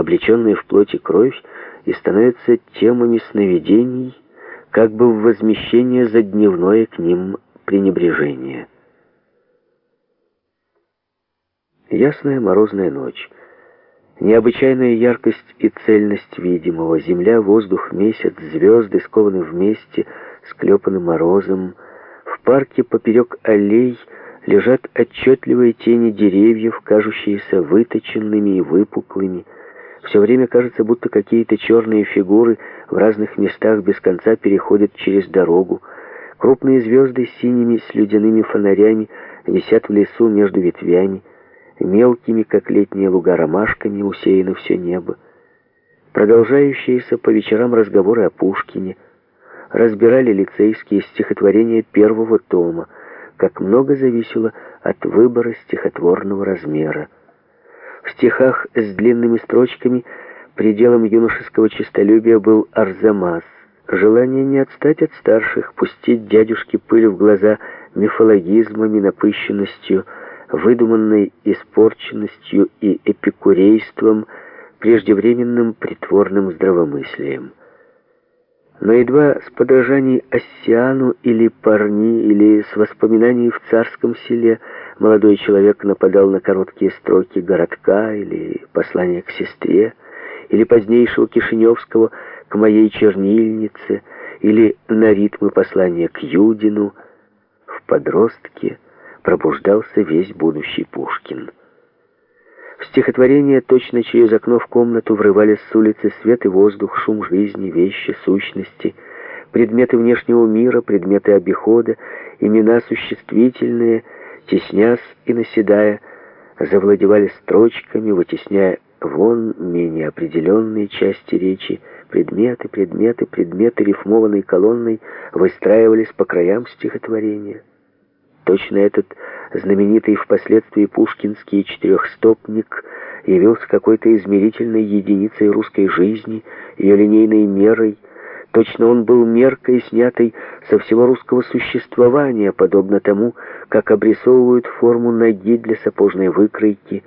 облеченные в плоти кровь, и становятся темами сновидений, как бы в возмещение за дневное к ним пренебрежение. Ясная морозная ночь. Необычайная яркость и цельность видимого. Земля, воздух, месяц, звезды скованы вместе, склепаны морозом. В парке поперек аллей лежат отчетливые тени деревьев, кажущиеся выточенными и выпуклыми. Все время кажется, будто какие-то черные фигуры в разных местах без конца переходят через дорогу. Крупные звезды с синими слюдяными фонарями висят в лесу между ветвями. Мелкими, как летние луга, ромашками усеяно все небо. Продолжающиеся по вечерам разговоры о Пушкине. Разбирали лицейские стихотворения первого тома, как много зависело от выбора стихотворного размера. В стихах с длинными строчками пределом юношеского честолюбия был Арзамас, желание не отстать от старших, пустить дядюшке пыль в глаза мифологизмами, напыщенностью, выдуманной испорченностью и эпикурейством, преждевременным притворным здравомыслием. Но едва с подражаний Оссиану или Парни, или с воспоминаний в царском селе молодой человек нападал на короткие строки городка или послание к сестре, или позднейшего Кишиневского к моей чернильнице, или на ритмы послания к Юдину, в подростке пробуждался весь будущий Пушкин. В стихотворение точно через окно в комнату врывались с улицы свет и воздух, шум жизни, вещи, сущности, предметы внешнего мира, предметы обихода, имена существительные, теснясь и наседая, завладевали строчками, вытесняя вон менее определенные части речи, предметы, предметы, предметы рифмованной колонной выстраивались по краям стихотворения. Точно этот знаменитый впоследствии пушкинский четырехстопник явился какой-то измерительной единицей русской жизни, ее линейной мерой. Точно он был меркой, снятой со всего русского существования, подобно тому, как обрисовывают форму ноги для сапожной выкройки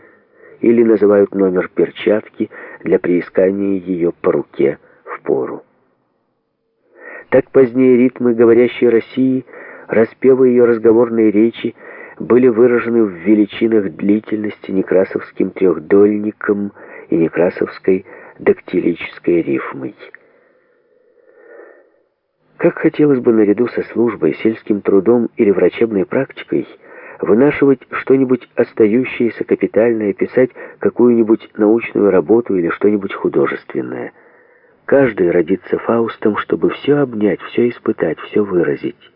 или называют номер перчатки для приискания ее по руке в пору. Так позднее ритмы говорящей России – Распевы ее разговорной речи были выражены в величинах длительности некрасовским трехдольником и некрасовской дактилической рифмой. Как хотелось бы наряду со службой, сельским трудом или врачебной практикой вынашивать что-нибудь остающееся капитальное, писать какую-нибудь научную работу или что-нибудь художественное. Каждый родится Фаустом, чтобы все обнять, все испытать, все выразить.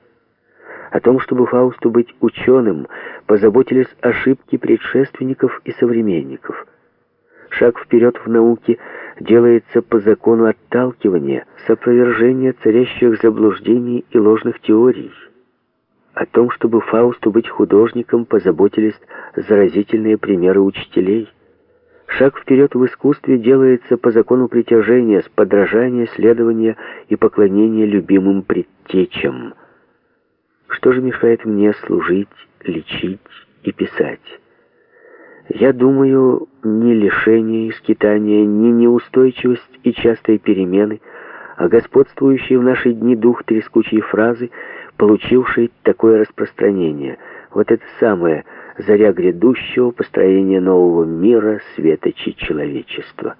О том, чтобы Фаусту быть ученым, позаботились ошибки предшественников и современников. Шаг вперед в науке делается по закону отталкивания, сопровержения царящих заблуждений и ложных теорий. О том, чтобы Фаусту быть художником, позаботились заразительные примеры учителей. Шаг вперед в искусстве делается по закону притяжения, с подражания, следования и поклонения любимым предтечам – что же мешает мне служить, лечить и писать? Я думаю, ни лишение и скитание, ни неустойчивость и частые перемены, а господствующий в наши дни дух трескучей фразы, получивший такое распространение. Вот это самое заря грядущего построения нового мира, светочи человечества.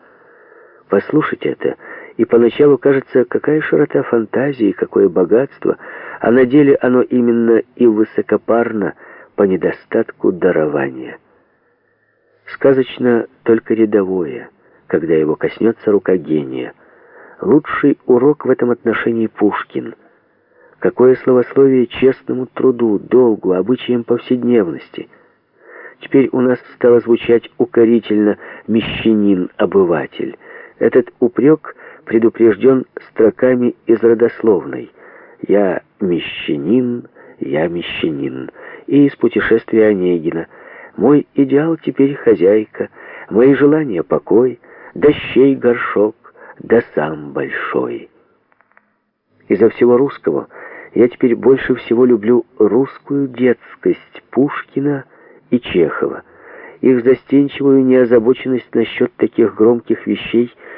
Послушать это, и поначалу кажется, какая широта фантазии, какое богатство — а на деле оно именно и высокопарно по недостатку дарования. Сказочно только рядовое, когда его коснется рука гения. Лучший урок в этом отношении Пушкин. Какое словословие честному труду, долгу, обычаям повседневности. Теперь у нас стало звучать укорительно «мещанин-обыватель». Этот упрек предупрежден строками из родословной. «Я мещанин, я мещанин». И из путешествия Онегина. «Мой идеал теперь хозяйка, мои желания покой, дощей горшок, да сам большой». Изо всего русского я теперь больше всего люблю русскую детскость Пушкина и Чехова, их застенчивую неозабоченность насчет таких громких вещей